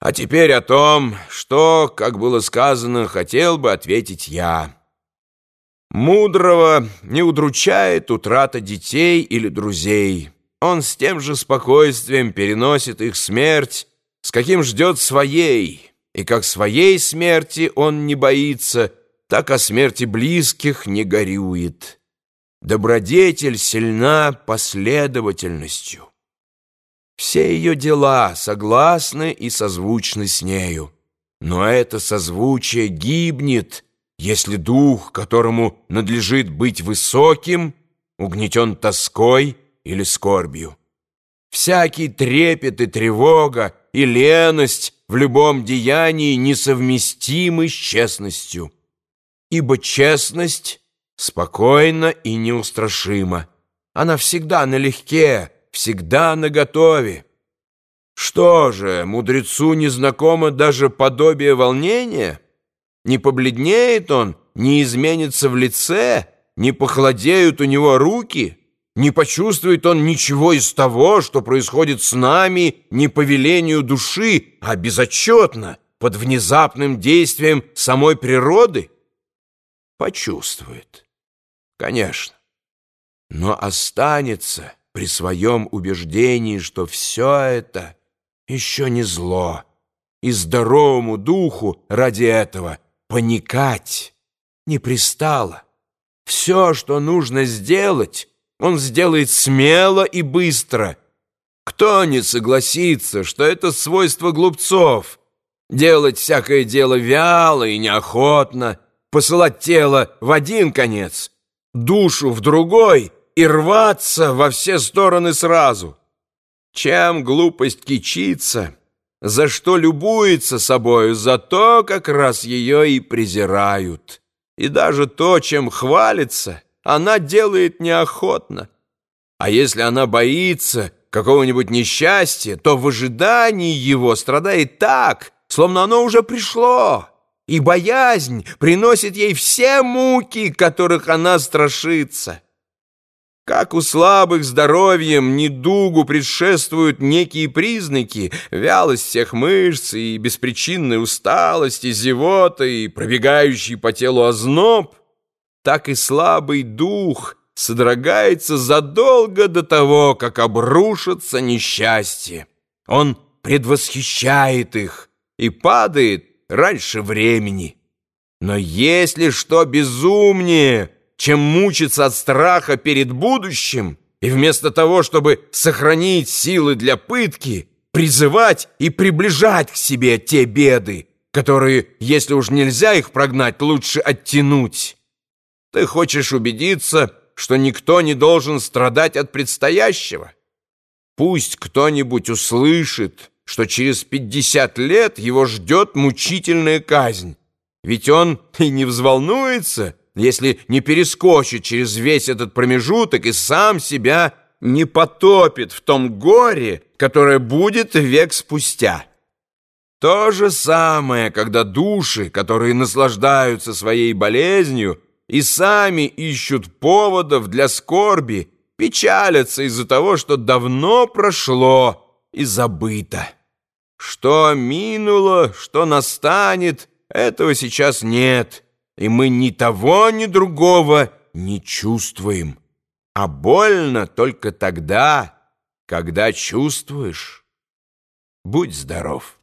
А теперь о том, что, как было сказано, хотел бы ответить я. Мудрого не удручает утрата детей или друзей. Он с тем же спокойствием переносит их смерть, с каким ждет своей, и как своей смерти он не боится, так о смерти близких не горюет. Добродетель сильна последовательностью. Все ее дела согласны и созвучны с нею. Но это созвучие гибнет, если дух, которому надлежит быть высоким, угнетен тоской или скорбью. Всякий трепет и тревога, и леность в любом деянии несовместимы с честностью. Ибо честность спокойна и неустрашима. Она всегда налегке, всегда наготове. Что же, мудрецу незнакомо даже подобие волнения? Не побледнеет он, не изменится в лице, не похолодеют у него руки, не почувствует он ничего из того, что происходит с нами не по велению души, а безотчетно, под внезапным действием самой природы? Почувствует, конечно, но останется при своем убеждении, что все это еще не зло, и здоровому духу ради этого паникать не пристало. Все, что нужно сделать, он сделает смело и быстро. Кто не согласится, что это свойство глупцов — делать всякое дело вяло и неохотно, посылать тело в один конец, душу в другой — и рваться во все стороны сразу. Чем глупость кичится, за что любуется собою, за то как раз ее и презирают. И даже то, чем хвалится, она делает неохотно. А если она боится какого-нибудь несчастья, то в ожидании его страдает так, словно оно уже пришло, и боязнь приносит ей все муки, которых она страшится. Как у слабых здоровьем недугу предшествуют некие признаки, вялость всех мышц и беспричинная усталость, и зевота, и пробегающий по телу озноб, так и слабый дух содрогается задолго до того, как обрушится несчастье. Он предвосхищает их и падает раньше времени. Но если что безумнее — чем мучиться от страха перед будущим, и вместо того, чтобы сохранить силы для пытки, призывать и приближать к себе те беды, которые, если уж нельзя их прогнать, лучше оттянуть. Ты хочешь убедиться, что никто не должен страдать от предстоящего? Пусть кто-нибудь услышит, что через пятьдесят лет его ждет мучительная казнь, ведь он и не взволнуется, если не перескочит через весь этот промежуток и сам себя не потопит в том горе, которое будет век спустя. То же самое, когда души, которые наслаждаются своей болезнью и сами ищут поводов для скорби, печалятся из-за того, что давно прошло и забыто. Что минуло, что настанет, этого сейчас нет и мы ни того, ни другого не чувствуем. А больно только тогда, когда чувствуешь. Будь здоров.